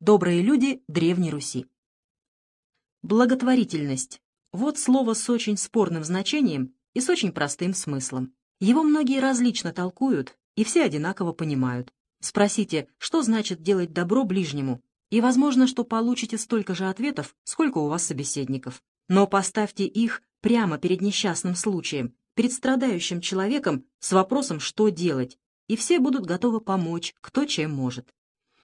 Добрые люди Древней Руси. Благотворительность. Вот слово с очень спорным значением и с очень простым смыслом. Его многие различно толкуют, и все одинаково понимают. Спросите, что значит делать добро ближнему, и возможно, что получите столько же ответов, сколько у вас собеседников. Но поставьте их прямо перед несчастным случаем, перед страдающим человеком с вопросом, что делать, и все будут готовы помочь, кто чем может.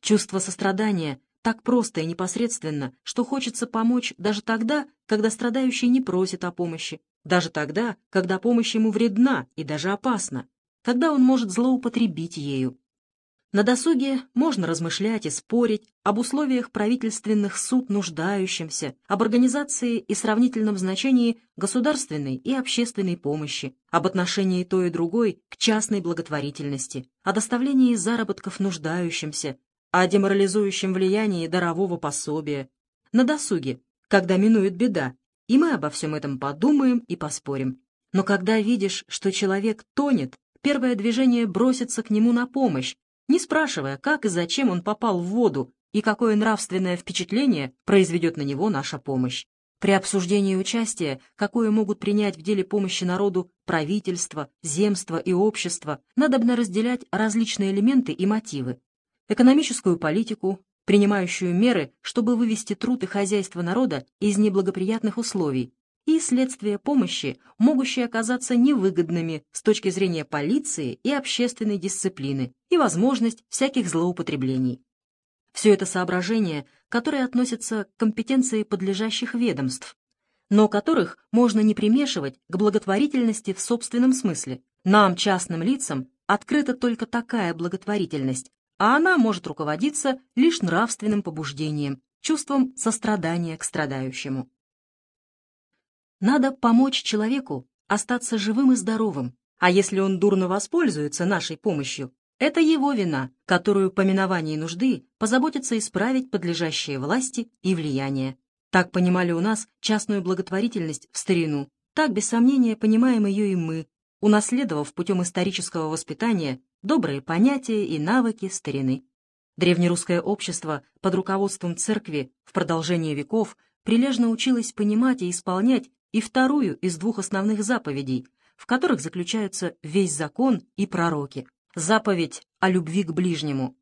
Чувство сострадания так просто и непосредственно, что хочется помочь даже тогда, когда страдающий не просит о помощи, даже тогда, когда помощь ему вредна и даже опасна, когда он может злоупотребить ею. На досуге можно размышлять и спорить об условиях правительственных суд нуждающимся, об организации и сравнительном значении государственной и общественной помощи, об отношении той и другой к частной благотворительности, о доставлении заработков нуждающимся, о деморализующем влиянии дарового пособия. На досуге, когда минует беда, и мы обо всем этом подумаем и поспорим. Но когда видишь, что человек тонет, первое движение бросится к нему на помощь, не спрашивая, как и зачем он попал в воду и какое нравственное впечатление произведет на него наша помощь. При обсуждении участия, какое могут принять в деле помощи народу правительство, земство и общество, надобно разделять различные элементы и мотивы. Экономическую политику, принимающую меры, чтобы вывести труд и хозяйство народа из неблагоприятных условий, и следствие помощи, могущие оказаться невыгодными с точки зрения полиции и общественной дисциплины, и возможность всяких злоупотреблений. Все это соображения, которые относятся к компетенции подлежащих ведомств, но которых можно не примешивать к благотворительности в собственном смысле. Нам, частным лицам, открыта только такая благотворительность, а она может руководиться лишь нравственным побуждением, чувством сострадания к страдающему. Надо помочь человеку остаться живым и здоровым, а если он дурно воспользуется нашей помощью, это его вина, которую по миновании нужды позаботится исправить подлежащие власти и влияние. Так понимали у нас частную благотворительность в старину, так без сомнения понимаем ее и мы, унаследовав путем исторического воспитания добрые понятия и навыки старины. Древнерусское общество под руководством церкви в продолжение веков прилежно училось понимать и исполнять и вторую из двух основных заповедей, в которых заключаются весь закон и пророки. Заповедь о любви к ближнему.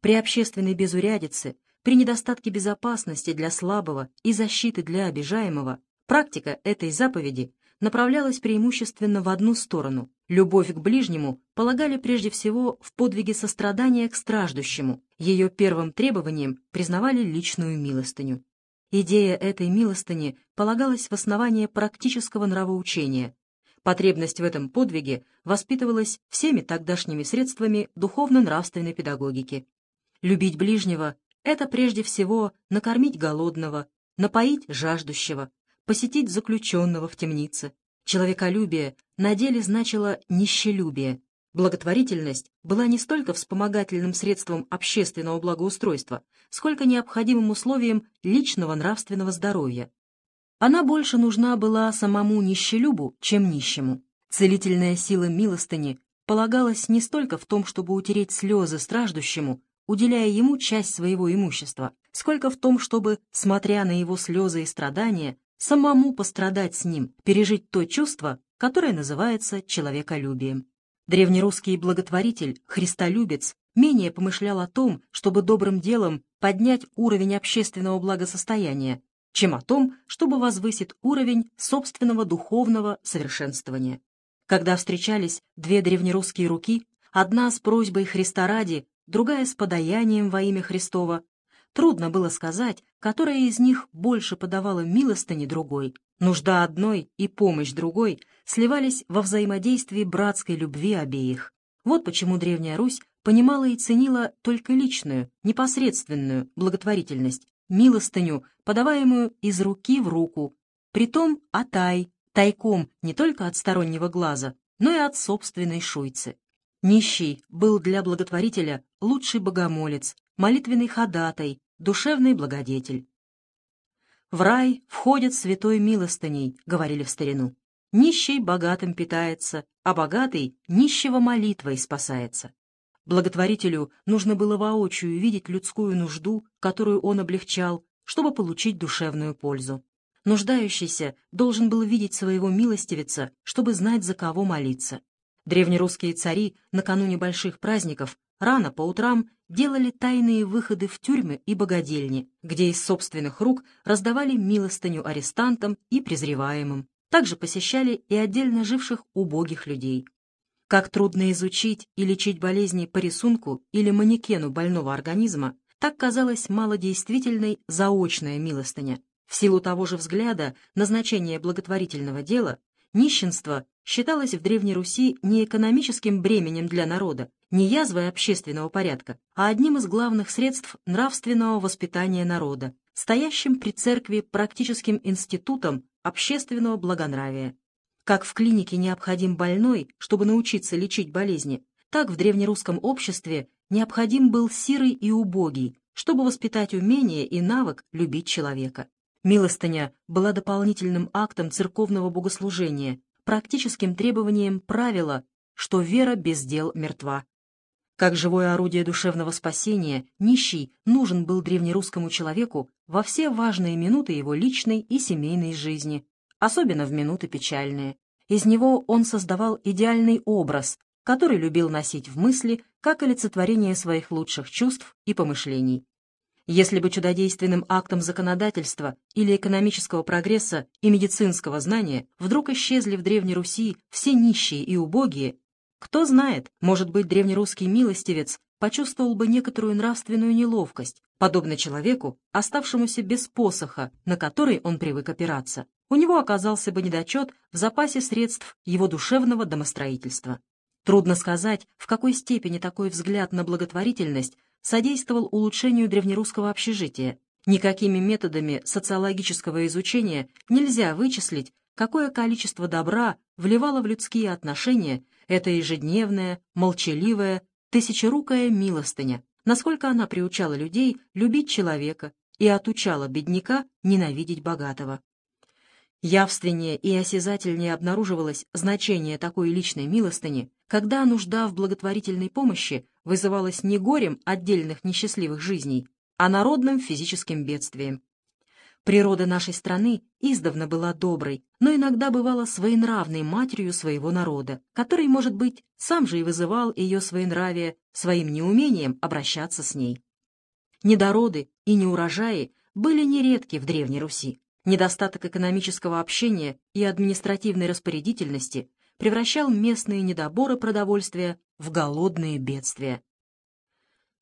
При общественной безурядице, при недостатке безопасности для слабого и защиты для обижаемого, практика этой заповеди направлялась преимущественно в одну сторону. Любовь к ближнему полагали прежде всего в подвиге сострадания к страждущему. Ее первым требованием признавали личную милостыню. Идея этой милостыни полагалась в основание практического нравоучения. Потребность в этом подвиге воспитывалась всеми тогдашними средствами духовно-нравственной педагогики. Любить ближнего — это прежде всего накормить голодного, напоить жаждущего, посетить заключенного в темнице. Человеколюбие на деле значило нищелюбие. Благотворительность была не столько вспомогательным средством общественного благоустройства, сколько необходимым условием личного нравственного здоровья. Она больше нужна была самому нищелюбу, чем нищему. Целительная сила милостыни полагалась не столько в том, чтобы утереть слезы страждущему, уделяя ему часть своего имущества, сколько в том, чтобы, смотря на его слезы и страдания, самому пострадать с ним, пережить то чувство, которое называется человеколюбием. Древнерусский благотворитель, христолюбец, менее помышлял о том, чтобы добрым делом поднять уровень общественного благосостояния, чем о том, чтобы возвысить уровень собственного духовного совершенствования. Когда встречались две древнерусские руки, одна с просьбой Христа ради, другая с подаянием во имя Христова, Трудно было сказать, которая из них больше подавала милостыни другой. Нужда одной и помощь другой сливались во взаимодействии братской любви обеих. Вот почему Древняя Русь понимала и ценила только личную, непосредственную благотворительность, милостыню, подаваемую из руки в руку, притом атай, тайком не только от стороннего глаза, но и от собственной шуйцы. Нищий был для благотворителя лучший богомолец, молитвенный ходатай, душевный благодетель. «В рай входит святой милостыней», — говорили в старину. «Нищий богатым питается, а богатый нищего молитвой спасается». Благотворителю нужно было воочию видеть людскую нужду, которую он облегчал, чтобы получить душевную пользу. Нуждающийся должен был видеть своего милостивица, чтобы знать, за кого молиться. Древнерусские цари накануне больших праздников рано по утрам делали тайные выходы в тюрьмы и богадельни, где из собственных рук раздавали милостыню арестантам и презреваемым. Также посещали и отдельно живших убогих людей. Как трудно изучить и лечить болезни по рисунку или манекену больного организма, так казалось малодействительной заочная милостыня. В силу того же взгляда назначение благотворительного дела нищенство считалось в Древней Руси не экономическим бременем для народа, не язвой общественного порядка, а одним из главных средств нравственного воспитания народа, стоящим при церкви практическим институтом общественного благонравия. Как в клинике необходим больной, чтобы научиться лечить болезни, так в древнерусском обществе необходим был сирый и убогий, чтобы воспитать умение и навык любить человека. Милостыня была дополнительным актом церковного богослужения, практическим требованием правила, что вера без дел мертва. Как живое орудие душевного спасения, нищий нужен был древнерусскому человеку во все важные минуты его личной и семейной жизни, особенно в минуты печальные. Из него он создавал идеальный образ, который любил носить в мысли как олицетворение своих лучших чувств и помышлений. Если бы чудодейственным актом законодательства или экономического прогресса и медицинского знания вдруг исчезли в Древней Руси все нищие и убогие, кто знает, может быть, древнерусский милостивец почувствовал бы некоторую нравственную неловкость, подобно человеку, оставшемуся без посоха, на который он привык опираться. У него оказался бы недочет в запасе средств его душевного домостроительства. Трудно сказать, в какой степени такой взгляд на благотворительность содействовал улучшению древнерусского общежития. Никакими методами социологического изучения нельзя вычислить, какое количество добра вливало в людские отношения эта ежедневная, молчаливая, тысячерукая милостыня, насколько она приучала людей любить человека и отучала бедняка ненавидеть богатого. Явственнее и осязательнее обнаруживалось значение такой личной милостыни, когда нужда в благотворительной помощи вызывалась не горем отдельных несчастливых жизней, а народным физическим бедствием. Природа нашей страны издавна была доброй, но иногда бывала своенравной матерью своего народа, который, может быть, сам же и вызывал ее своенравие своим неумением обращаться с ней. Недороды и неурожаи были нередки в Древней Руси. Недостаток экономического общения и административной распорядительности превращал местные недоборы продовольствия в голодные бедствия.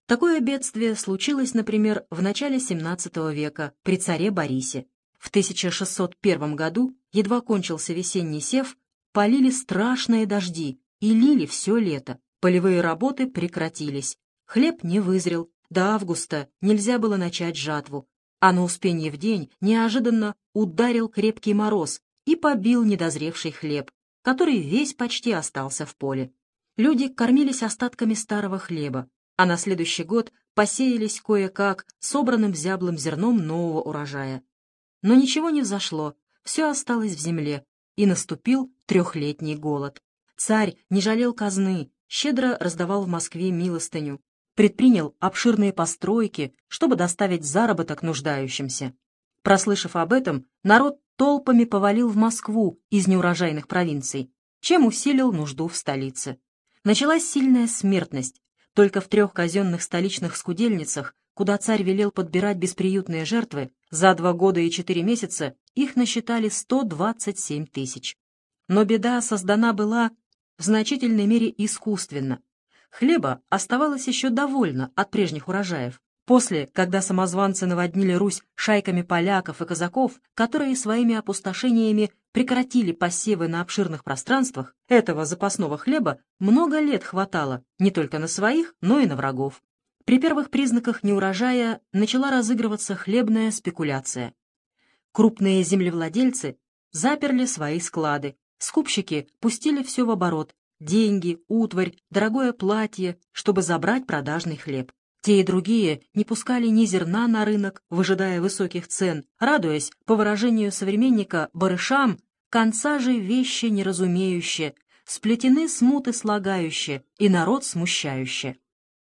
Такое бедствие случилось, например, в начале XVII века при царе Борисе. В 1601 году, едва кончился весенний сев, полили страшные дожди и лили все лето. Полевые работы прекратились. Хлеб не вызрел. До августа нельзя было начать жатву. А на Успенье в день неожиданно ударил крепкий мороз и побил недозревший хлеб, который весь почти остался в поле. Люди кормились остатками старого хлеба, а на следующий год посеялись кое-как собранным зяблым зерном нового урожая. Но ничего не взошло, все осталось в земле, и наступил трехлетний голод. Царь не жалел казны, щедро раздавал в Москве милостыню, предпринял обширные постройки, чтобы доставить заработок нуждающимся. Прослышав об этом, народ толпами повалил в Москву из неурожайных провинций, чем усилил нужду в столице. Началась сильная смертность, только в трех казенных столичных скудельницах, куда царь велел подбирать бесприютные жертвы, за два года и четыре месяца их насчитали 127 тысяч. Но беда создана была в значительной мере искусственно. Хлеба оставалось еще довольно от прежних урожаев, После, когда самозванцы наводнили Русь шайками поляков и казаков, которые своими опустошениями прекратили посевы на обширных пространствах, этого запасного хлеба много лет хватало не только на своих, но и на врагов. При первых признаках неурожая начала разыгрываться хлебная спекуляция. Крупные землевладельцы заперли свои склады, скупщики пустили все в оборот, деньги, утварь, дорогое платье, чтобы забрать продажный хлеб. Те и другие не пускали ни зерна на рынок, выжидая высоких цен, радуясь, по выражению современника, барышам, конца же вещи неразумеющие, сплетены смуты слагающие и народ смущающие.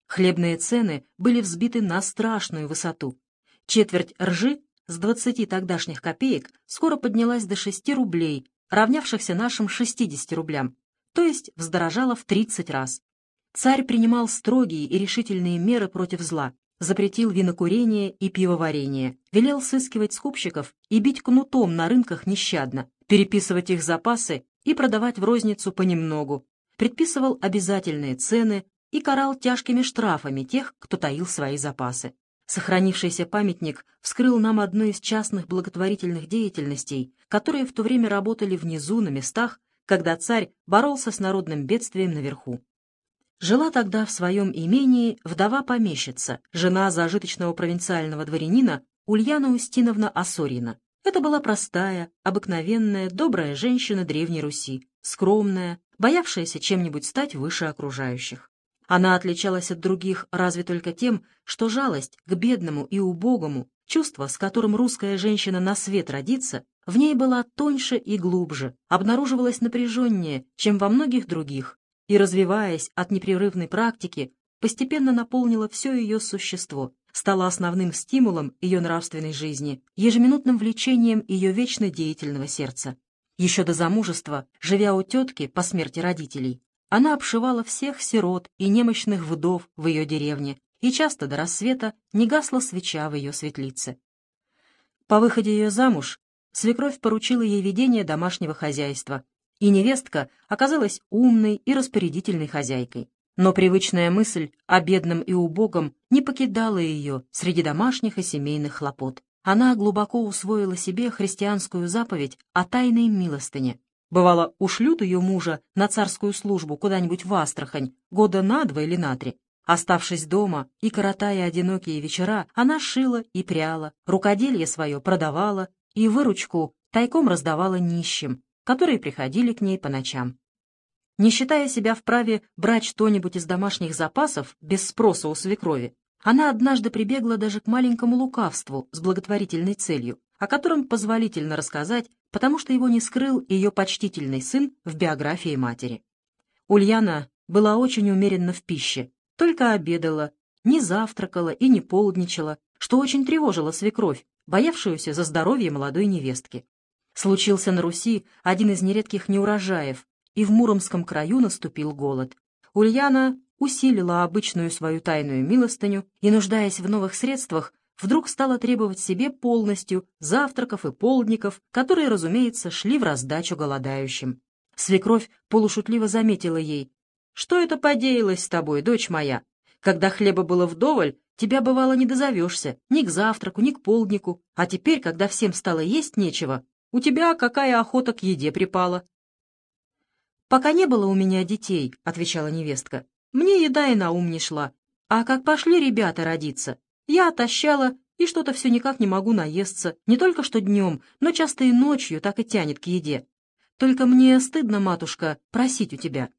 Хлебные цены были взбиты на страшную высоту. Четверть ржи с 20 тогдашних копеек скоро поднялась до 6 рублей, равнявшихся нашим 60 рублям, то есть вздорожала в 30 раз. Царь принимал строгие и решительные меры против зла, запретил винокурение и пивоварение, велел сыскивать скупщиков и бить кнутом на рынках нещадно, переписывать их запасы и продавать в розницу понемногу, предписывал обязательные цены и карал тяжкими штрафами тех, кто таил свои запасы. Сохранившийся памятник вскрыл нам одну из частных благотворительных деятельностей, которые в то время работали внизу, на местах, когда царь боролся с народным бедствием наверху. Жила тогда в своем имении вдова-помещица, жена зажиточного провинциального дворянина Ульяна Устиновна Осорина. Это была простая, обыкновенная, добрая женщина Древней Руси, скромная, боявшаяся чем-нибудь стать выше окружающих. Она отличалась от других разве только тем, что жалость к бедному и убогому, чувство, с которым русская женщина на свет родится, в ней была тоньше и глубже, обнаруживалась напряженнее, чем во многих других, и, развиваясь от непрерывной практики, постепенно наполнила все ее существо, стала основным стимулом ее нравственной жизни, ежеминутным влечением ее вечно деятельного сердца. Еще до замужества, живя у тетки по смерти родителей, она обшивала всех сирот и немощных вдов в ее деревне, и часто до рассвета не гасла свеча в ее светлице. По выходе ее замуж свекровь поручила ей ведение домашнего хозяйства, и невестка оказалась умной и распорядительной хозяйкой. Но привычная мысль о бедном и убогом не покидала ее среди домашних и семейных хлопот. Она глубоко усвоила себе христианскую заповедь о тайной милостыне, Бывало, ушлют ее мужа на царскую службу куда-нибудь в Астрахань, года на два или на три. Оставшись дома и коротая одинокие вечера, она шила и пряла, рукоделье свое продавала и выручку тайком раздавала нищим, которые приходили к ней по ночам. Не считая себя вправе брать что-нибудь из домашних запасов без спроса у свекрови, она однажды прибегла даже к маленькому лукавству с благотворительной целью, о котором позволительно рассказать потому что его не скрыл ее почтительный сын в биографии матери. Ульяна была очень умеренна в пище, только обедала, не завтракала и не полдничала, что очень тревожило свекровь, боявшуюся за здоровье молодой невестки. Случился на Руси один из нередких неурожаев, и в Муромском краю наступил голод. Ульяна усилила обычную свою тайную милостыню и, нуждаясь в новых средствах, вдруг стала требовать себе полностью завтраков и полдников, которые, разумеется, шли в раздачу голодающим. Свекровь полушутливо заметила ей, «Что это подеялось с тобой, дочь моя? Когда хлеба было вдоволь, тебя, бывало, не дозовешься ни к завтраку, ни к полднику, а теперь, когда всем стало есть нечего, у тебя какая охота к еде припала?» «Пока не было у меня детей», — отвечала невестка, — «мне еда и на ум не шла. А как пошли ребята родиться, я отощала и что-то все никак не могу наесться, не только что днем, но часто и ночью так и тянет к еде. Только мне стыдно, матушка, просить у тебя».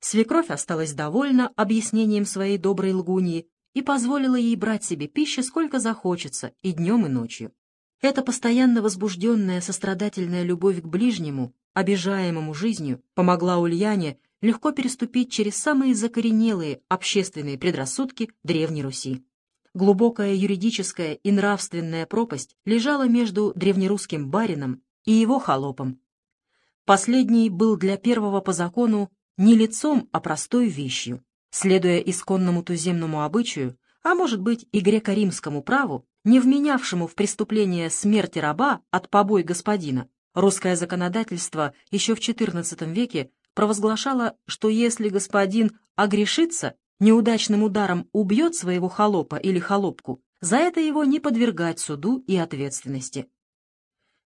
Свекровь осталась довольна объяснением своей доброй лгуньи и позволила ей брать себе пищи сколько захочется, и днем, и ночью. Эта постоянно возбужденная сострадательная любовь к ближнему, обижаемому жизнью, помогла Ульяне легко переступить через самые закоренелые общественные предрассудки Древней Руси глубокая юридическая и нравственная пропасть лежала между древнерусским барином и его холопом. Последний был для первого по закону не лицом, а простой вещью. Следуя исконному туземному обычаю, а может быть и греко-римскому праву, не вменявшему в преступление смерти раба от побой господина, русское законодательство еще в XIV веке провозглашало, что если господин огрешится неудачным ударом убьет своего холопа или холопку, за это его не подвергать суду и ответственности.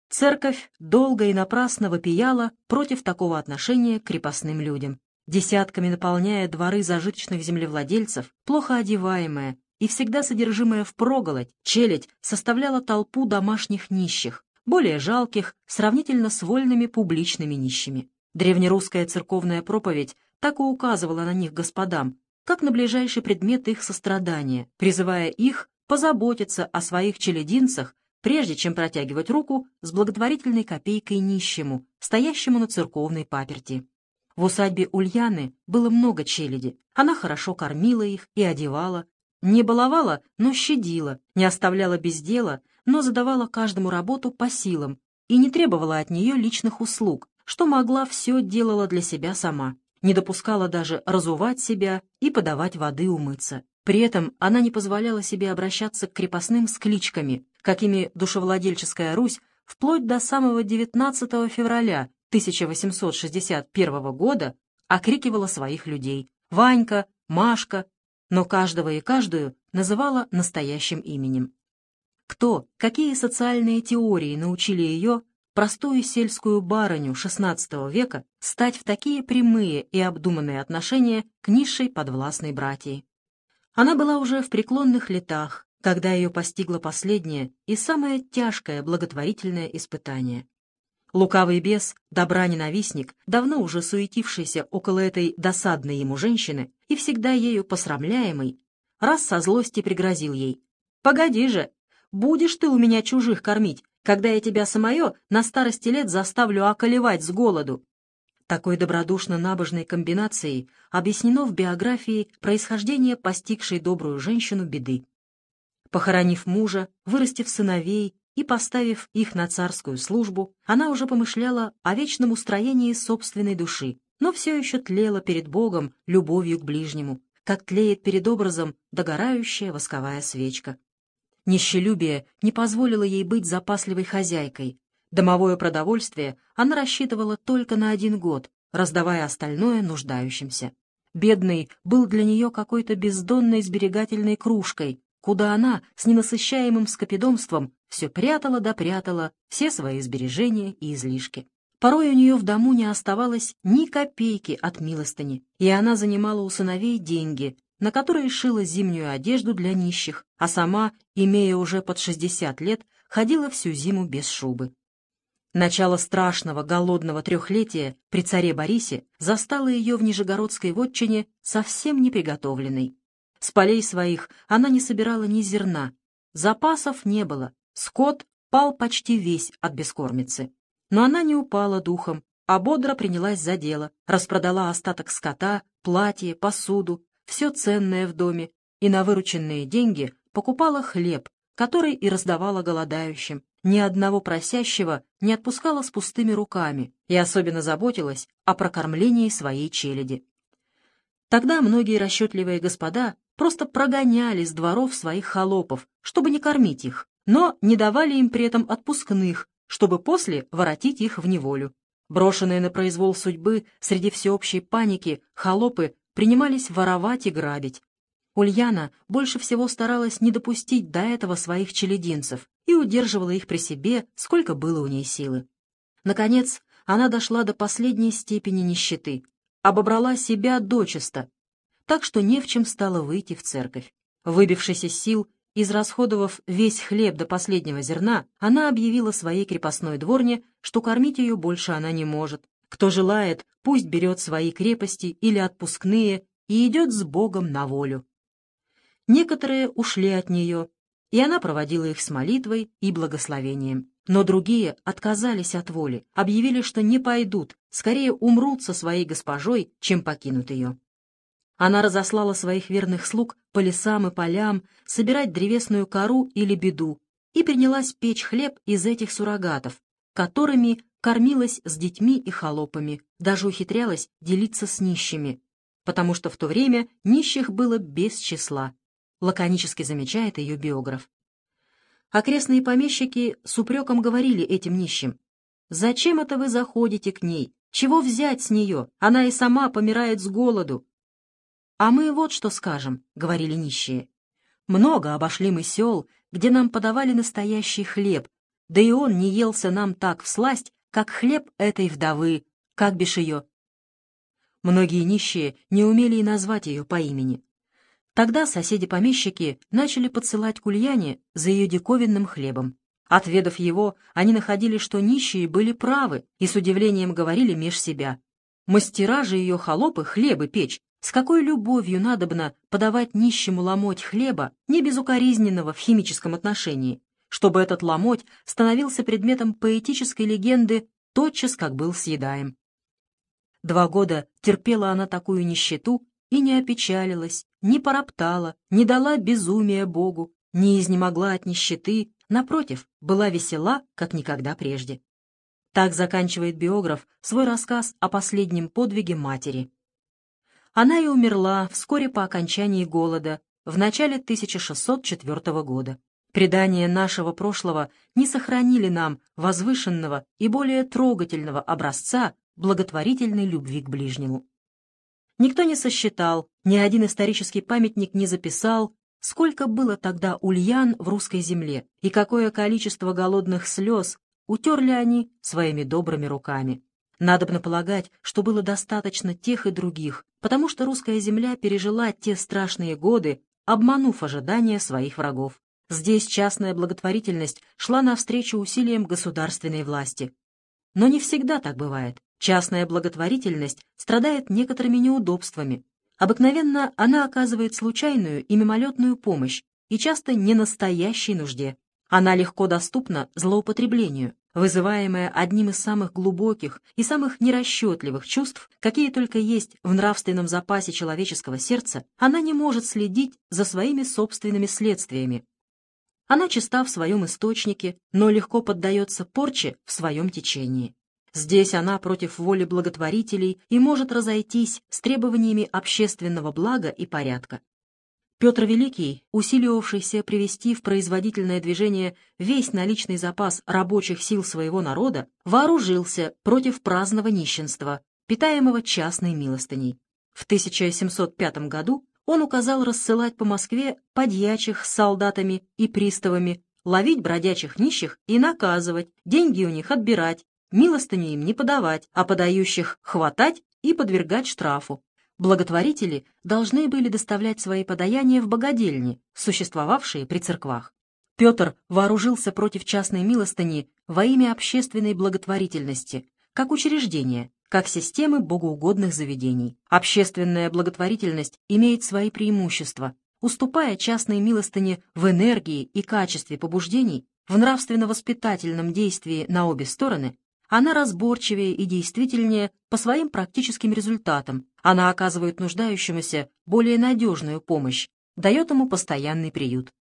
Церковь долго и напрасно вопияла против такого отношения к крепостным людям, десятками наполняя дворы зажиточных землевладельцев, плохо одеваемая и всегда содержимая впроголодь, челядь составляла толпу домашних нищих, более жалких сравнительно с вольными публичными нищими. Древнерусская церковная проповедь так и указывала на них господам, как на ближайший предмет их сострадания, призывая их позаботиться о своих челединцах, прежде чем протягивать руку с благотворительной копейкой нищему, стоящему на церковной паперти. В усадьбе Ульяны было много челяди. Она хорошо кормила их и одевала. Не баловала, но щадила, не оставляла без дела, но задавала каждому работу по силам и не требовала от нее личных услуг, что могла, все делала для себя сама. Не допускала даже разувать себя и подавать воды умыться. При этом она не позволяла себе обращаться к крепостным с кличками, какими душевладельческая Русь вплоть до самого 19 февраля 1861 года окрикивала своих людей «Ванька», «Машка», но каждого и каждую называла настоящим именем. Кто, какие социальные теории научили ее, простую сельскую барыню XVI века, стать в такие прямые и обдуманные отношения к низшей подвластной братьи? Она была уже в преклонных летах, когда ее постигло последнее и самое тяжкое благотворительное испытание. Лукавый бес, добра-ненавистник, давно уже суетившийся около этой досадной ему женщины и всегда ею посрамляемый, раз со злости пригрозил ей. «Погоди же, будешь ты у меня чужих кормить, когда я тебя самое на старости лет заставлю околевать с голоду». Такой добродушно-набожной комбинацией объяснено в биографии происхождение постигшей добрую женщину беды. Похоронив мужа, вырастив сыновей и поставив их на царскую службу, она уже помышляла о вечном устроении собственной души, но все еще тлела перед Богом любовью к ближнему, как тлеет перед образом догорающая восковая свечка. Нищелюбие не позволило ей быть запасливой хозяйкой. Домовое продовольствие она рассчитывала только на один год, раздавая остальное нуждающимся. Бедный был для нее какой-то бездонной сберегательной кружкой, куда она с ненасыщаемым скопидомством все прятала да прятала все свои сбережения и излишки. Порой у нее в дому не оставалось ни копейки от милостыни, и она занимала у сыновей деньги, на которые шила зимнюю одежду для нищих, а сама, имея уже под 60 лет, ходила всю зиму без шубы. Начало страшного голодного трехлетия при царе Борисе застало ее в Нижегородской вотчине совсем неприготовленной. С полей своих она не собирала ни зерна, запасов не было, Скот пал почти весь от бескормицы. Но она не упала духом, а бодро принялась за дело, распродала остаток скота, платье, посуду, все ценное в доме, и на вырученные деньги покупала хлеб, который и раздавала голодающим. Ни одного просящего не отпускала с пустыми руками и особенно заботилась о прокормлении своей челяди. Тогда многие расчетливые господа просто прогоняли с дворов своих холопов, чтобы не кормить их, но не давали им при этом отпускных, чтобы после воротить их в неволю. Брошенные на произвол судьбы среди всеобщей паники, холопы принимались воровать и грабить. Ульяна больше всего старалась не допустить до этого своих челединцев и удерживала их при себе, сколько было у ней силы. Наконец, она дошла до последней степени нищеты, обобрала себя дочисто, так что не в чем стало выйти в церковь. Выбившись из сил, Израсходовав весь хлеб до последнего зерна, она объявила своей крепостной дворне, что кормить ее больше она не может. Кто желает, пусть берет свои крепости или отпускные и идет с Богом на волю. Некоторые ушли от нее, и она проводила их с молитвой и благословением. Но другие отказались от воли, объявили, что не пойдут, скорее умрут со своей госпожой, чем покинут ее. Она разослала своих верных слуг по лесам и полям собирать древесную кору или беду и принялась печь хлеб из этих суррогатов, которыми кормилась с детьми и холопами, даже ухитрялась делиться с нищими, потому что в то время нищих было без числа, лаконически замечает ее биограф. Окрестные помещики с упреком говорили этим нищим, «Зачем это вы заходите к ней? Чего взять с нее? Она и сама помирает с голоду. «А мы вот что скажем», — говорили нищие. «Много обошли мы сел, где нам подавали настоящий хлеб, да и он не елся нам так всласть, как хлеб этой вдовы, как бишь ее». Многие нищие не умели и назвать ее по имени. Тогда соседи-помещики начали подсылать к Ульяне за ее диковинным хлебом. Отведав его, они находили, что нищие были правы, и с удивлением говорили меж себя. Мастера же ее холопы хлебы печь с какой любовью надобно подавать нищему ломоть хлеба, не безукоризненного в химическом отношении, чтобы этот ломоть становился предметом поэтической легенды тотчас как был съедаем. Два года терпела она такую нищету и не опечалилась, не пороптала, не дала безумия Богу, не изнемогла от нищеты, напротив, была весела, как никогда прежде. Так заканчивает биограф свой рассказ о последнем подвиге матери. Она и умерла вскоре по окончании голода, в начале 1604 года. Предания нашего прошлого не сохранили нам возвышенного и более трогательного образца благотворительной любви к ближнему. Никто не сосчитал, ни один исторический памятник не записал, сколько было тогда ульян в русской земле и какое количество голодных слез утерли они своими добрыми руками. Надобно полагать, что было достаточно тех и других, потому что русская земля пережила те страшные годы, обманув ожидания своих врагов. Здесь частная благотворительность шла навстречу усилиям государственной власти. Но не всегда так бывает. Частная благотворительность страдает некоторыми неудобствами. Обыкновенно она оказывает случайную и мимолетную помощь и часто не настоящей нужде. Она легко доступна злоупотреблению, вызываемая одним из самых глубоких и самых нерасчетливых чувств, какие только есть в нравственном запасе человеческого сердца, она не может следить за своими собственными следствиями. Она чиста в своем источнике, но легко поддается порче в своем течении. Здесь она против воли благотворителей и может разойтись с требованиями общественного блага и порядка. Петр Великий, усиливавшийся привести в производительное движение весь наличный запас рабочих сил своего народа, вооружился против праздного нищенства, питаемого частной милостыней. В 1705 году он указал рассылать по Москве подьячих с солдатами и приставами, ловить бродячих нищих и наказывать, деньги у них отбирать, милостыню им не подавать, а подающих хватать и подвергать штрафу. Благотворители должны были доставлять свои подаяния в богадельни, существовавшие при церквах. Петр вооружился против частной милостыни во имя общественной благотворительности, как учреждение, как системы богоугодных заведений. Общественная благотворительность имеет свои преимущества, уступая частной милостыне в энергии и качестве побуждений, в нравственно-воспитательном действии на обе стороны, она разборчивее и действительнее по своим практическим результатам. Она оказывает нуждающемуся более надежную помощь, дает ему постоянный приют.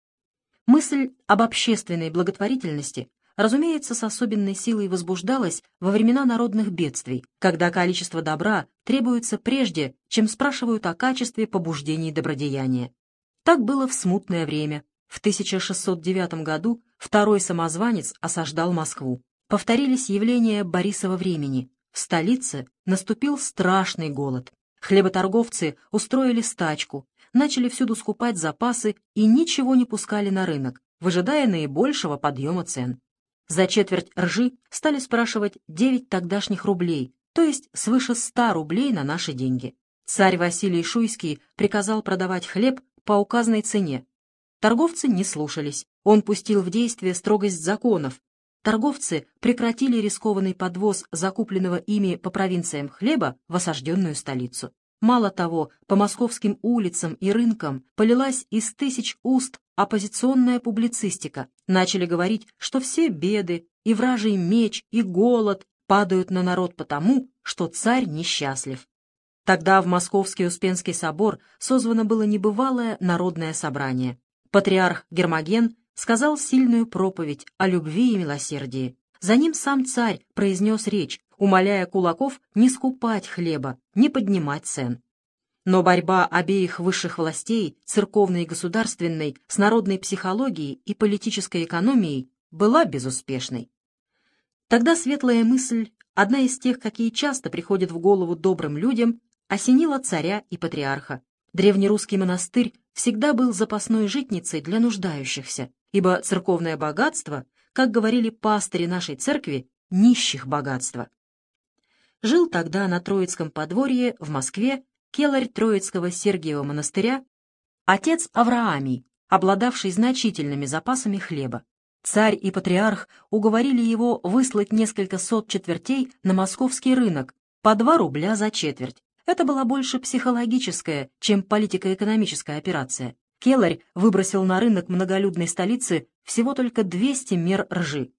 Мысль об общественной благотворительности, разумеется, с особенной силой возбуждалась во времена народных бедствий, когда количество добра требуется прежде, чем спрашивают о качестве побуждений добродеяния. Так было в смутное время. В 1609 году второй самозванец осаждал Москву повторились явления Борисова времени. В столице наступил страшный голод. Хлеботорговцы устроили стачку, начали всюду скупать запасы и ничего не пускали на рынок, выжидая наибольшего подъема цен. За четверть ржи стали спрашивать 9 тогдашних рублей, то есть свыше 100 рублей на наши деньги. Царь Василий Шуйский приказал продавать хлеб по указанной цене. Торговцы не слушались. Он пустил в действие строгость законов, торговцы прекратили рискованный подвоз закупленного ими по провинциям хлеба в осажденную столицу. Мало того, по московским улицам и рынкам полилась из тысяч уст оппозиционная публицистика. Начали говорить, что все беды, и вражий меч, и голод падают на народ потому, что царь несчастлив. Тогда в Московский Успенский собор созвано было небывалое народное собрание. Патриарх Гермоген сказал сильную проповедь о любви и милосердии. За ним сам царь произнес речь, умоляя кулаков не скупать хлеба, не поднимать цен. Но борьба обеих высших властей, церковной и государственной, с народной психологией и политической экономией, была безуспешной. Тогда светлая мысль, одна из тех, какие часто приходят в голову добрым людям, осенила царя и патриарха. Древнерусский монастырь всегда был запасной житницей для нуждающихся, ибо церковное богатство, как говорили пастыри нашей церкви, нищих богатства. Жил тогда на Троицком подворье в Москве келарь Троицкого Сергиева монастыря, отец Авраамий, обладавший значительными запасами хлеба. Царь и патриарх уговорили его выслать несколько сот четвертей на московский рынок по два рубля за четверть. Это была больше психологическая, чем политико-экономическая операция. Келарь выбросил на рынок многолюдной столицы всего только 200 мер ржи.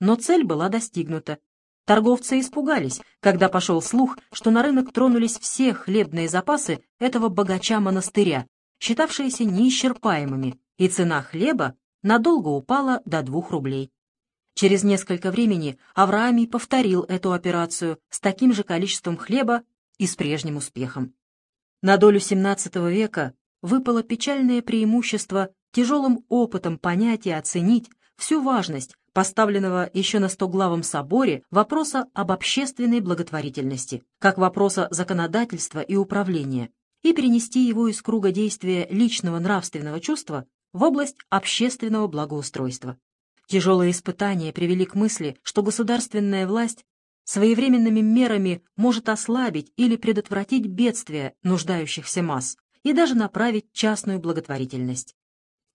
Но цель была достигнута. Торговцы испугались, когда пошел слух, что на рынок тронулись все хлебные запасы этого богача-монастыря, считавшиеся неисчерпаемыми, и цена хлеба надолго упала до двух рублей. Через несколько времени Авраамий повторил эту операцию с таким же количеством хлеба и с прежним успехом. На долю XVII века выпало печальное преимущество тяжелым опытом понять и оценить всю важность поставленного еще на Стоглавом соборе вопроса об общественной благотворительности, как вопроса законодательства и управления, и перенести его из круга действия личного нравственного чувства в область общественного благоустройства. Тяжелые испытания привели к мысли, что государственная власть своевременными мерами может ослабить или предотвратить бедствия нуждающихся масс и даже направить частную благотворительность.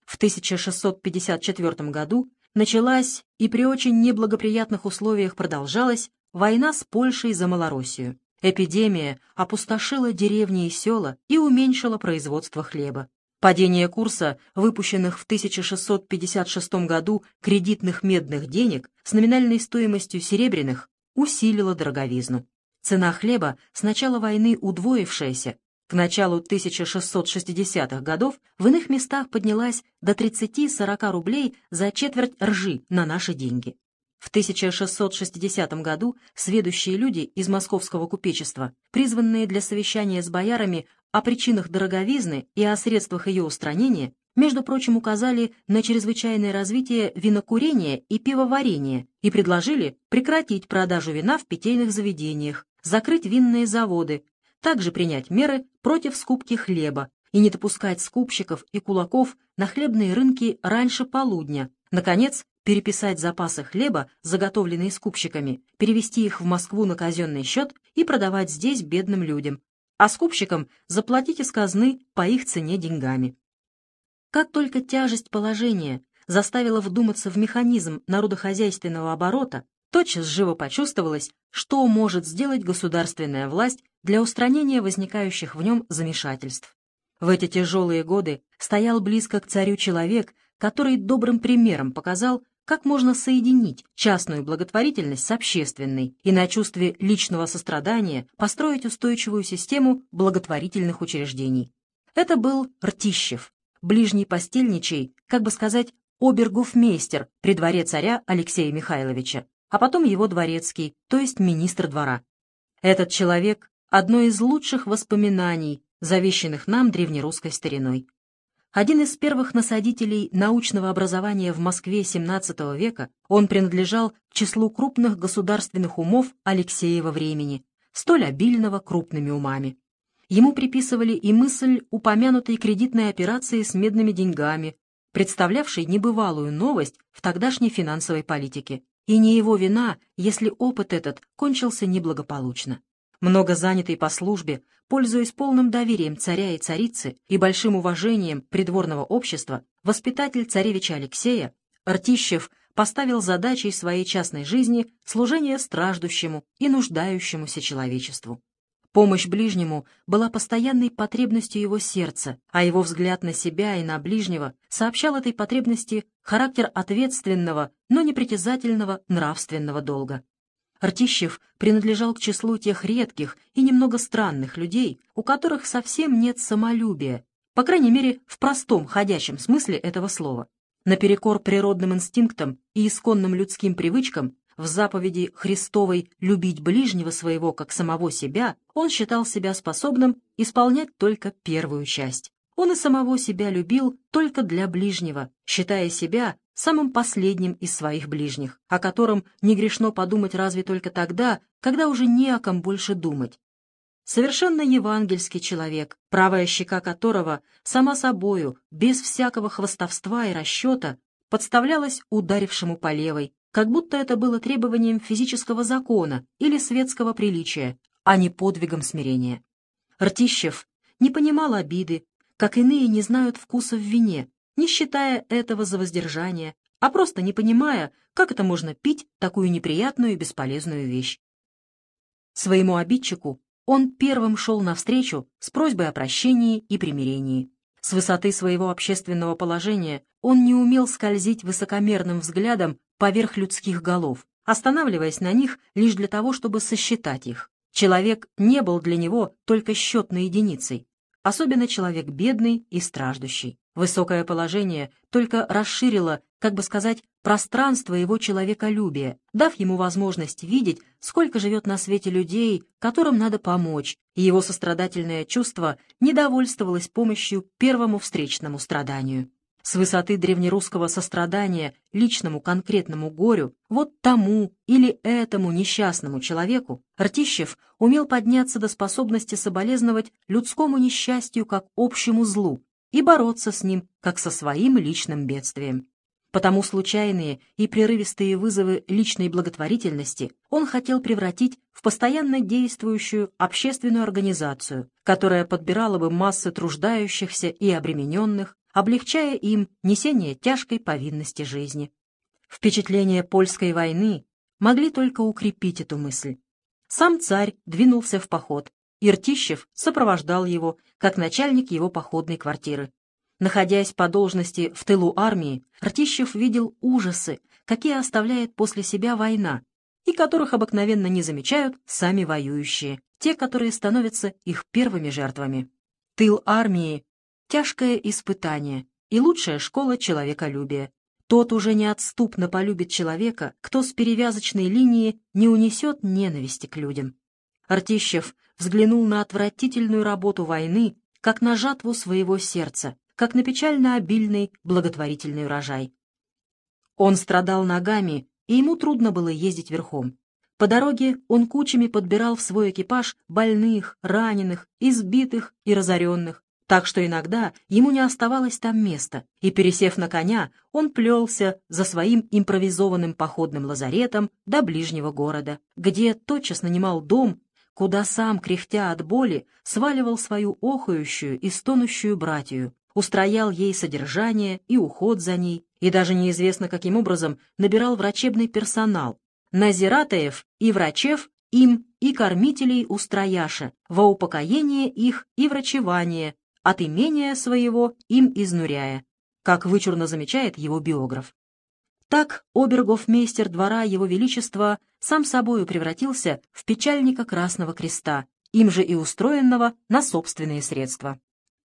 В 1654 году началась и при очень неблагоприятных условиях продолжалась война с Польшей за Малороссию. Эпидемия опустошила деревни и села и уменьшила производство хлеба. Падение курса выпущенных в 1656 году кредитных медных денег с номинальной стоимостью серебряных усилило дороговизну. Цена хлеба с начала войны удвоившаяся, к началу 1660-х годов в иных местах поднялась до 30-40 рублей за четверть ржи на наши деньги. В 1660 году сведущие люди из московского купечества, призванные для совещания с боярами о причинах дороговизны и о средствах ее устранения, между прочим, указали на чрезвычайное развитие винокурения и пивоварения и предложили прекратить продажу вина в питейных заведениях, закрыть винные заводы, также принять меры против скупки хлеба и не допускать скупщиков и кулаков на хлебные рынки раньше полудня, наконец, переписать запасы хлеба, заготовленные скупщиками, перевести их в Москву на казенный счет и продавать здесь бедным людям, а скупщикам заплатить из казны по их цене деньгами. Как только тяжесть положения заставила вдуматься в механизм народохозяйственного оборота, тотчас живо почувствовалось, что может сделать государственная власть для устранения возникающих в нем замешательств. В эти тяжелые годы стоял близко к царю человек, который добрым примером показал, как можно соединить частную благотворительность с общественной и на чувстве личного сострадания построить устойчивую систему благотворительных учреждений. Это был Ртищев, ближний постельничий, как бы сказать, обергофмейстер при дворе царя Алексея Михайловича, а потом его дворецкий, то есть министр двора. Этот человек — одно из лучших воспоминаний, завещанных нам древнерусской стариной. Один из первых насадителей научного образования в Москве XVII века, он принадлежал к числу крупных государственных умов Алексеева времени, столь обильного крупными умами. Ему приписывали и мысль упомянутой кредитной операции с медными деньгами, представлявшей небывалую новость в тогдашней финансовой политике. И не его вина, если опыт этот кончился неблагополучно. Много занятый по службе, пользуясь полным доверием царя и царицы и большим уважением придворного общества, воспитатель царевича Алексея, Ртищев поставил задачей своей частной жизни служение страждущему и нуждающемуся человечеству. Помощь ближнему была постоянной потребностью его сердца, а его взгляд на себя и на ближнего сообщал этой потребности характер ответственного, но непритязательного нравственного долга. Ртищев принадлежал к числу тех редких и немного странных людей, у которых совсем нет самолюбия, по крайней мере, в простом ходячем смысле этого слова. Наперекор природным инстинктам и исконным людским привычкам, в заповеди Христовой «любить ближнего своего, как самого себя», он считал себя способным исполнять только первую часть. Он и самого себя любил только для ближнего, считая себя самым последним из своих ближних, о котором не грешно подумать разве только тогда, когда уже не о ком больше думать. Совершенно евангельский человек, правая щека которого, сама собою, без всякого хвостовства и расчета, подставлялась ударившему по левой, как будто это было требованием физического закона или светского приличия, а не подвигом смирения. Ртищев не понимал обиды, как иные не знают вкуса в вине, не считая этого за воздержание, а просто не понимая, как это можно пить такую неприятную и бесполезную вещь. Своему обидчику он первым шел навстречу с просьбой о прощении и примирении. С высоты своего общественного положения он не умел скользить высокомерным взглядом поверх людских голов, останавливаясь на них лишь для того, чтобы сосчитать их. Человек не был для него только счетной единицей, особенно человек бедный и страждущий. Высокое положение только расширило, как бы сказать, пространство его человеколюбия, дав ему возможность видеть, сколько живет на свете людей, которым надо помочь, и его сострадательное чувство недовольствовалось помощью первому встречному страданию. С высоты древнерусского сострадания личному конкретному горю, вот тому или этому несчастному человеку, Ртищев умел подняться до способности соболезновать людскому несчастью как общему злу и бороться с ним как со своим личным бедствием. Потому случайные и прерывистые вызовы личной благотворительности он хотел превратить в постоянно действующую общественную организацию, которая подбирала бы массы труждающихся и обремененных, облегчая им несение тяжкой повинности жизни. Впечатления польской войны могли только укрепить эту мысль. Сам царь двинулся в поход, Иртищев сопровождал его, как начальник его походной квартиры. Находясь по должности в тылу армии, Ртищев видел ужасы, какие оставляет после себя война, и которых обыкновенно не замечают сами воюющие, те, которые становятся их первыми жертвами. Тыл армии Тяжкое испытание и лучшая школа человеколюбия. Тот уже неотступно полюбит человека, кто с перевязочной линии не унесет ненависти к людям. Артищев взглянул на отвратительную работу войны, как на жатву своего сердца, как на печально обильный благотворительный урожай. Он страдал ногами, и ему трудно было ездить верхом. По дороге он кучами подбирал в свой экипаж больных, раненых, избитых и разоренных, так что иногда ему не оставалось там места, и, пересев на коня, он плелся за своим импровизованным походным лазаретом до ближнего города, где тотчас нанимал дом, куда сам, кряхтя от боли, сваливал свою охающую и стонущую братью, устроял ей содержание и уход за ней, и даже неизвестно каким образом набирал врачебный персонал, назиратаев и врачев им и кормителей устрояша во упокоение их и врачевание, от имения своего им изнуряя, как вычурно замечает его биограф. Так обергофмейстер двора Его Величества сам собою превратился в печальника Красного Креста, им же и устроенного на собственные средства.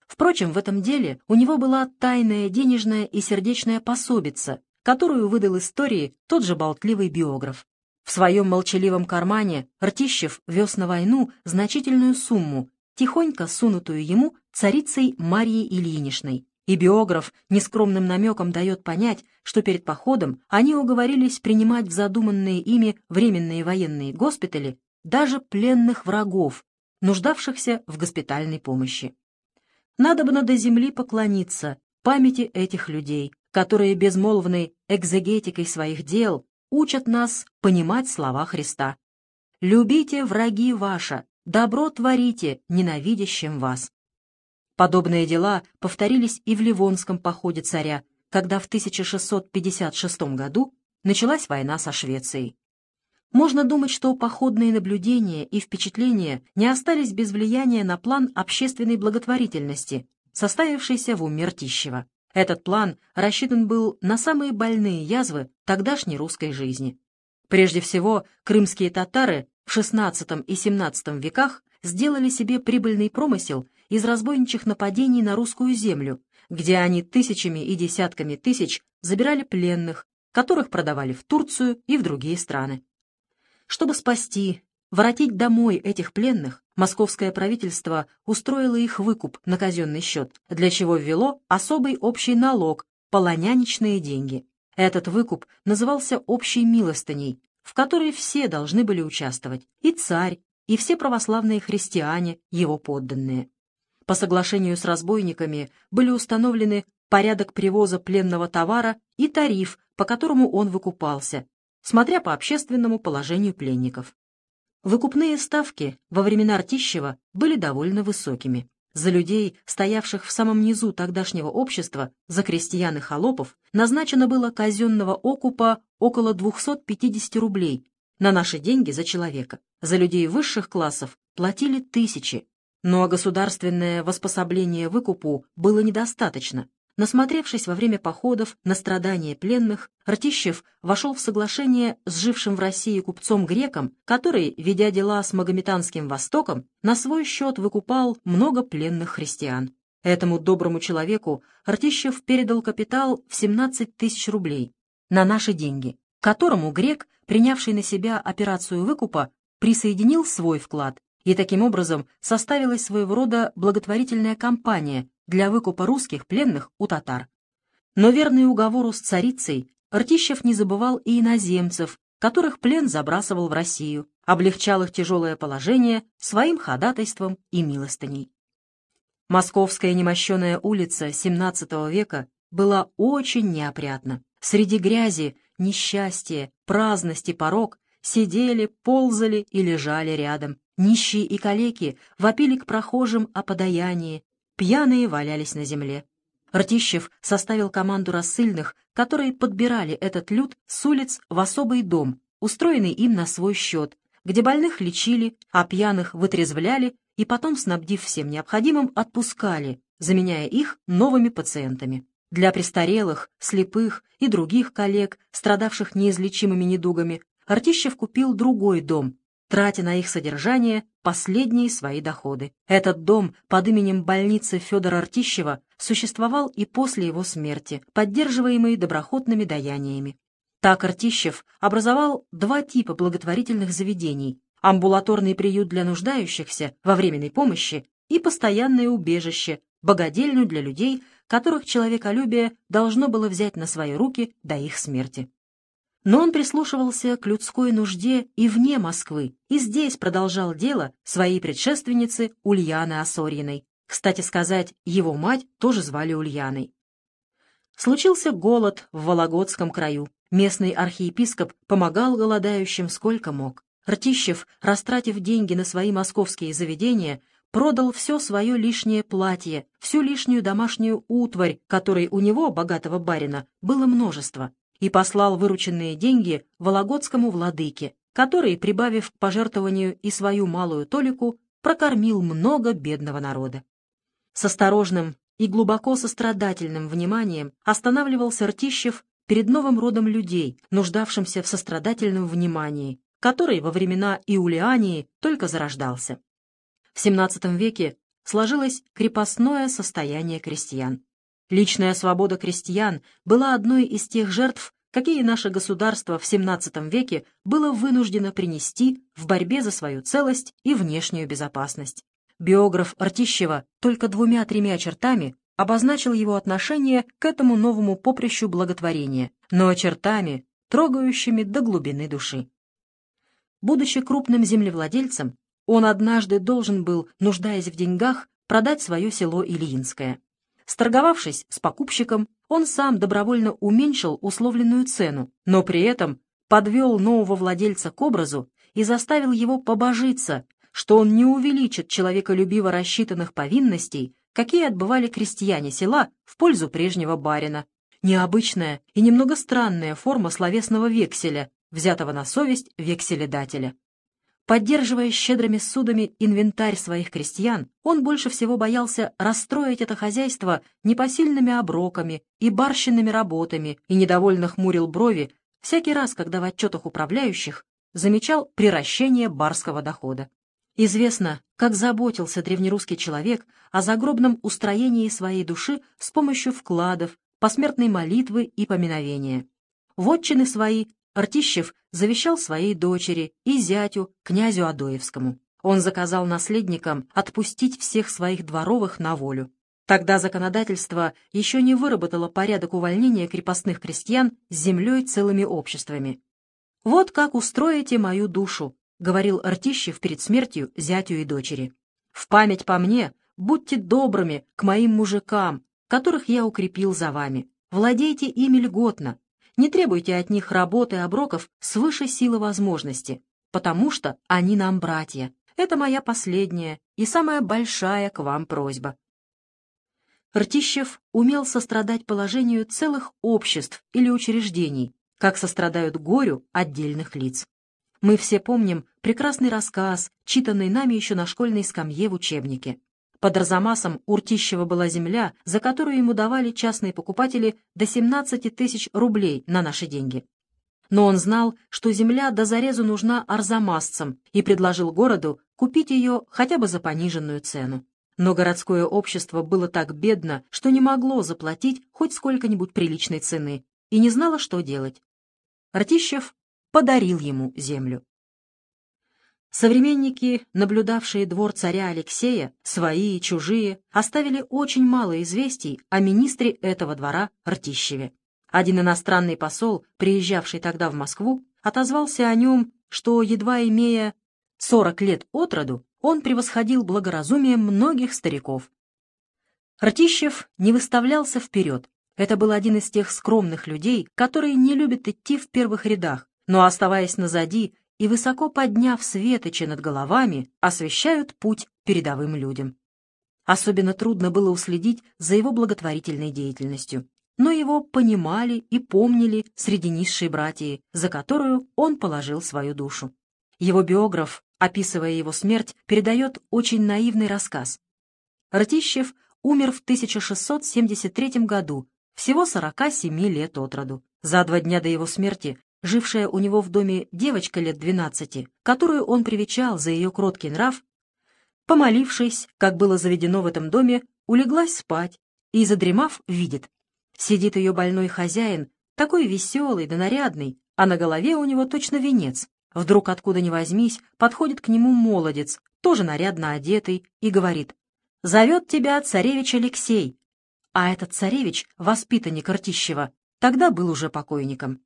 Впрочем, в этом деле у него была тайная денежная и сердечная пособица, которую выдал истории тот же болтливый биограф. В своем молчаливом кармане Ртищев вез на войну значительную сумму, тихонько сунутую ему царицей Марьей Ильиничной, и биограф нескромным намеком дает понять, что перед походом они уговорились принимать в задуманные ими временные военные госпитали даже пленных врагов, нуждавшихся в госпитальной помощи. Надо бы до земли поклониться памяти этих людей, которые безмолвной экзегетикой своих дел учат нас понимать слова Христа. «Любите враги ваша, добро творите ненавидящим вас». Подобные дела повторились и в Ливонском походе царя, когда в 1656 году началась война со Швецией. Можно думать, что походные наблюдения и впечатления не остались без влияния на план общественной благотворительности, составившийся в уме Ртищева. Этот план рассчитан был на самые больные язвы тогдашней русской жизни. Прежде всего, крымские татары в XVI и XVII веках сделали себе прибыльный промысел из разбойничьих нападений на русскую землю, где они тысячами и десятками тысяч забирали пленных, которых продавали в Турцию и в другие страны. Чтобы спасти, воротить домой этих пленных, московское правительство устроило их выкуп на казенный счет, для чего ввело особый общий налог – полоняничные деньги. Этот выкуп назывался общей милостыней, в которой все должны были участвовать – и царь, и все православные христиане, его подданные. По соглашению с разбойниками были установлены порядок привоза пленного товара и тариф, по которому он выкупался, смотря по общественному положению пленников. Выкупные ставки во времена Ртищева были довольно высокими. За людей, стоявших в самом низу тогдашнего общества, за крестьян и холопов, назначено было казенного окупа около 250 рублей, на наши деньги за человека. За людей высших классов платили тысячи, но государственное воспособление выкупу было недостаточно. Насмотревшись во время походов на страдания пленных, Ртищев вошел в соглашение с жившим в России купцом-греком, который, ведя дела с Магометанским Востоком, на свой счет выкупал много пленных христиан. Этому доброму человеку Ртищев передал капитал в 17 тысяч рублей на наши деньги, которому грек, принявший на себя операцию выкупа, присоединил свой вклад, и таким образом составилась своего рода благотворительная кампания для выкупа русских пленных у татар. Но верный уговору с царицей, Ртищев не забывал и иноземцев, которых плен забрасывал в Россию, облегчал их тяжелое положение своим ходатайством и милостыней. Московская немощеная улица XVII века была очень неопрятна. Среди грязи, несчастья, праздности, порог сидели, ползали и лежали рядом. Нищие и калеки вопили к прохожим о подаянии, Пьяные валялись на земле. Ртищев составил команду рассыльных, которые подбирали этот люд с улиц в особый дом, устроенный им на свой счет, где больных лечили, а пьяных вытрезвляли и потом, снабдив всем необходимым, отпускали, заменяя их новыми пациентами. Для престарелых, слепых и других коллег, страдавших неизлечимыми недугами, Артищев купил другой дом, тратя на их содержание последние свои доходы. Этот дом под именем больницы Федора Артищева существовал и после его смерти, поддерживаемый доброхотными даяниями. Так Артищев образовал два типа благотворительных заведений – амбулаторный приют для нуждающихся во временной помощи и постоянное убежище, богадельню для людей, которых человеколюбие должно было взять на свои руки до их смерти. Но он прислушивался к людской нужде и вне Москвы, и здесь продолжал дело своей предшественницы Ульяны Осорьиной. Кстати сказать, его мать тоже звали Ульяной. Случился голод в Вологодском краю. Местный архиепископ помогал голодающим сколько мог. Ртищев, растратив деньги на свои московские заведения, продал все свое лишнее платье, всю лишнюю домашнюю утварь, которой у него, богатого барина, было множество, и послал вырученные деньги вологодскому владыке, который, прибавив к пожертвованию и свою малую толику, прокормил много бедного народа. С осторожным и глубоко сострадательным вниманием останавливался Ртищев перед новым родом людей, нуждавшимся в сострадательном внимании, который во времена Иулиании только зарождался. В XVII веке сложилось крепостное состояние крестьян. Личная свобода крестьян была одной из тех жертв, какие наше государство в XVII веке было вынуждено принести в борьбе за свою целость и внешнюю безопасность. Биограф Артищева только двумя-тремя чертами обозначил его отношение к этому новому поприщу благотворения, но чертами, трогающими до глубины души. Будучи крупным землевладельцем, он однажды должен был, нуждаясь в деньгах, продать свое село Ильинское. Сторговавшись с покупщиком, он сам добровольно уменьшил условленную цену, но при этом подвел нового владельца к образу и заставил его побожиться, что он не увеличит человеколюбиво рассчитанных повинностей, какие отбывали крестьяне села в пользу прежнего барина. Необычная и немного странная форма словесного векселя, взятого на совесть векселедателя. Поддерживая щедрыми судами инвентарь своих крестьян, он больше всего боялся расстроить это хозяйство непосильными оброками и барщинными работами и недовольно хмурил брови всякий раз, когда в отчетах управляющих замечал приращение барского дохода. Известно, как заботился древнерусский человек о загробном устроении своей души с помощью вкладов, посмертной молитвы и поминовения. Вотчины свои Артищев завещал своей дочери и зятю, князю Адоевскому. Он заказал наследникам отпустить всех своих дворовых на волю. Тогда законодательство еще не выработало порядок увольнения крепостных крестьян с землей целыми обществами. «Вот как устроите мою душу», — говорил Артищев перед смертью зятю и дочери. «В память по мне будьте добрыми к моим мужикам, которых я укрепил за вами. Владейте ими льготно, не требуйте от них работы оброков свыше силы возможности, потому что они нам братья. Это моя последняя и самая большая к вам просьба. Ртищев умел сострадать положению целых обществ или учреждений, как сострадают горю отдельных лиц. Мы все помним прекрасный рассказ, читанный нами еще на школьной скамье в учебнике. Под Арзамасом у Ртищева была земля, за которую ему давали частные покупатели до 17 тысяч рублей на наши деньги. Но он знал, что земля до зарезу нужна арзамасцам и предложил городу купить ее хотя бы за пониженную цену. Но городское общество было так бедно, что не могло заплатить хоть сколько-нибудь приличной цены и не знало, что делать. Ртищев подарил ему землю. Современники, наблюдавшие двор царя Алексея, свои и чужие, оставили очень мало известий о министре этого двора Ртищеве. Один иностранный посол, приезжавший тогда в Москву, отозвался о нем, что, едва имея 40 лет от роду, он превосходил благоразумием многих стариков. Ртищев не выставлялся вперед. Это был один из тех скромных людей, которые не любят идти в первых рядах, но, оставаясь назади и высоко подняв светочи над головами, освещают путь передовым людям. Особенно трудно было уследить за его благотворительной деятельностью но его понимали и помнили среди низшей братьи, за которую он положил свою душу. Его биограф, описывая его смерть, передает очень наивный рассказ. Ртищев умер в 1673 году, всего 47 лет от роду. За два дня до его смерти жившая у него в доме девочка лет 12, которую он привечал за ее кроткий нрав, помолившись, как было заведено в этом доме, улеглась спать и, задремав, видит, Сидит ее больной хозяин, такой веселый да нарядный, а на голове у него точно венец. Вдруг откуда ни возьмись, подходит к нему молодец, тоже нарядно одетый, и говорит, «Зовет тебя царевич Алексей». А этот царевич — воспитанник Ртищева, тогда был уже покойником.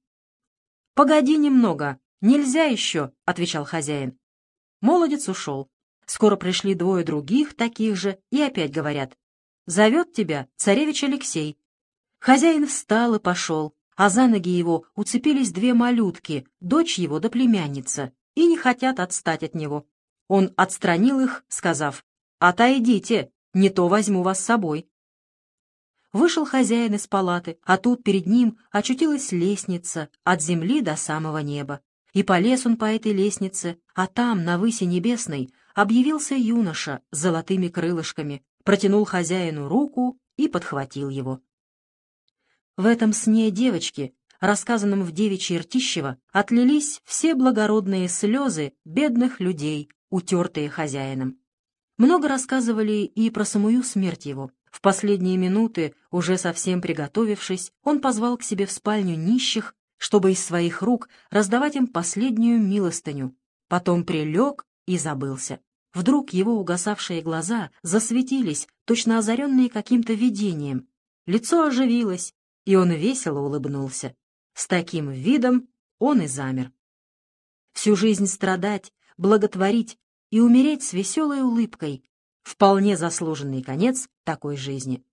«Погоди немного, нельзя еще», — отвечал хозяин. Молодец ушел. Скоро пришли двое других, таких же, и опять говорят, «Зовет тебя царевич Алексей». Хозяин встал и пошел, а за ноги его уцепились две малютки, дочь его да племянница, и не хотят отстать от него. Он отстранил их, сказав, «Отойдите, не то возьму вас с собой». Вышел хозяин из палаты, а тут перед ним очутилась лестница от земли до самого неба. И полез он по этой лестнице, а там, на выси небесной, объявился юноша с золотыми крылышками, протянул хозяину руку и подхватил его. В этом сне девочки, рассказанном в девичьей Ртищево, отлились все благородные слезы бедных людей, утертые хозяином. Много рассказывали и про самую смерть его. В последние минуты, уже совсем приготовившись, он позвал к себе в спальню нищих, чтобы из своих рук раздавать им последнюю милостыню. Потом прилег и забылся. Вдруг его угасавшие глаза засветились, точно озаренные каким-то видением. Лицо оживилось, и он весело улыбнулся. С таким видом он и замер. Всю жизнь страдать, благотворить и умереть с веселой улыбкой — вполне заслуженный конец такой жизни.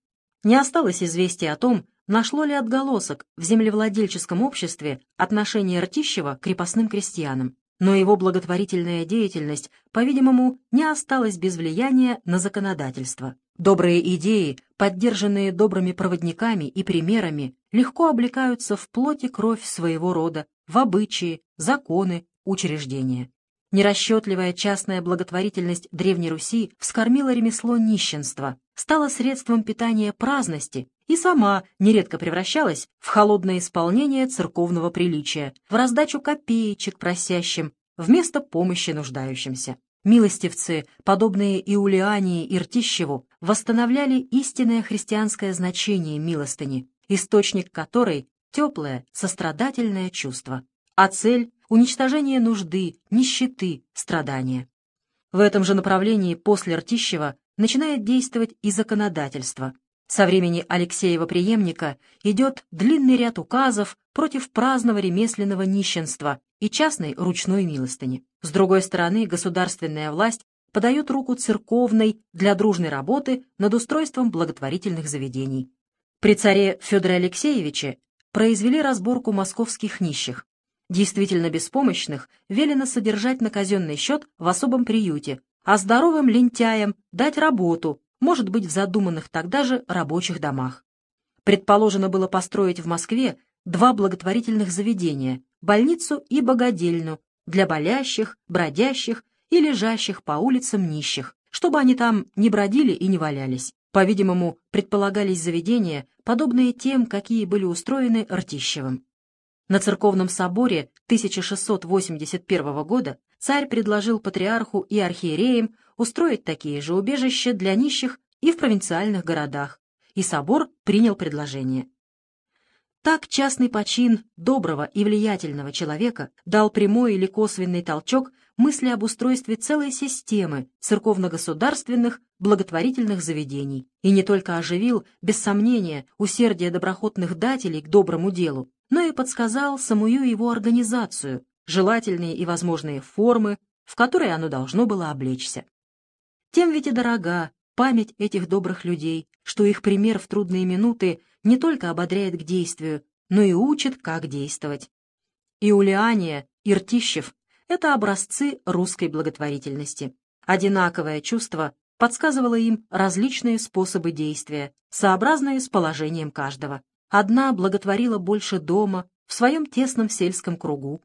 Не осталось известия о том, нашло ли отголосок в землевладельческом обществе отношение Ртищева к крепостным крестьянам, но его благотворительная деятельность, по-видимому, не осталась без влияния на законодательство. Добрые идеи, поддержанные добрыми проводниками и примерами, легко облекаются в плоть и кровь своего рода, в обычаи, законы, учреждения. Нерасчетливая частная благотворительность Древней Руси вскормила ремесло нищенства, стала средством питания праздности и сама нередко превращалась в холодное исполнение церковного приличия, в раздачу копеечек просящим вместо помощи нуждающимся. Милостивцы, подобные Иулиане и Ртищеву, восстановляли истинное христианское значение милостыни, источник которой — теплое, сострадательное чувство, а цель — уничтожение нужды, нищеты, страдания. В этом же направлении после Ртищева начинает действовать и законодательство. Со времени Алексеева преемника идет длинный ряд указов против праздного ремесленного нищенства и частной ручной милостыни. С другой стороны, государственная власть подает руку церковной для дружной работы над устройством благотворительных заведений. При царе Федоре Алексеевиче произвели разборку московских нищих. Действительно беспомощных велено содержать на казенный счет в особом приюте, а здоровым лентяям дать работу, может быть, в задуманных тогда же рабочих домах. Предположено было построить в Москве два благотворительных заведения – больницу и богадельню для болящих, бродящих и лежащих по улицам нищих, чтобы они там не бродили и не валялись. По-видимому, предполагались заведения, подобные тем, какие были устроены Ртищевым. На церковном соборе 1681 года царь предложил патриарху и архиереям устроить такие же убежища для нищих и в провинциальных городах, и собор принял предложение. Так частный почин доброго и влиятельного человека дал прямой или косвенный толчок мысли об устройстве целой системы церковно-государственных благотворительных заведений и не только оживил, без сомнения, усердие доброхотных дателей к доброму делу, но и подсказал самую его организацию, желательные и возможные формы, в которые оно должно было облечься. Тем ведь и дорога память этих добрых людей, что их пример в трудные минуты не только ободряет к действию, но и учит, как действовать. Иулиания и Ртищев — это образцы русской благотворительности. Одинаковое чувство подсказывало им различные способы действия, сообразные с положением каждого. Одна благотворила больше дома, в своем тесном сельском кругу.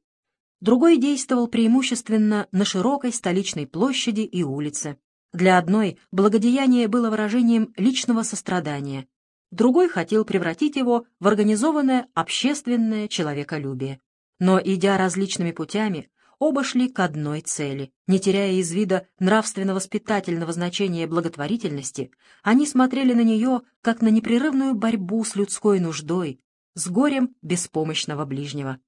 Другой действовал преимущественно на широкой столичной площади и улице. Для одной благодеяние было выражением личного сострадания, другой хотел превратить его в организованное общественное человеколюбие. Но, идя различными путями, оба шли к одной цели. Не теряя из вида нравственно-воспитательного значения благотворительности, они смотрели на нее как на непрерывную борьбу с людской нуждой, с горем беспомощного ближнего.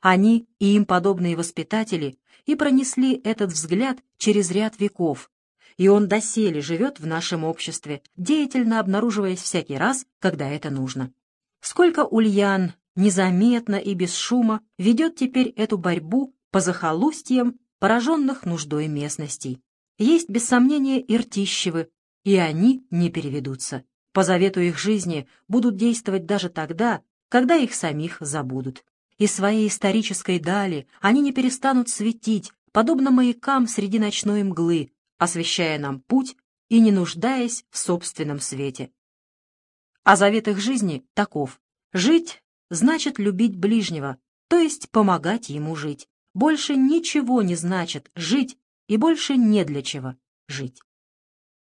Они и им подобные воспитатели и пронесли этот взгляд через ряд веков, и он доселе живет в нашем обществе, деятельно обнаруживаясь всякий раз, когда это нужно. Сколько ульян незаметно и без шума ведет теперь эту борьбу по захолустьям пораженных нуждой местностей. Есть, без сомнения, и и они не переведутся. По завету их жизни будут действовать даже тогда, когда их самих забудут. Из своей исторической дали они не перестанут светить, подобно маякам среди ночной мглы, освещая нам путь и не нуждаясь в собственном свете. А завет их жизни таков. Жить значит любить ближнего, то есть помогать ему жить. Больше ничего не значит жить и больше не для чего жить.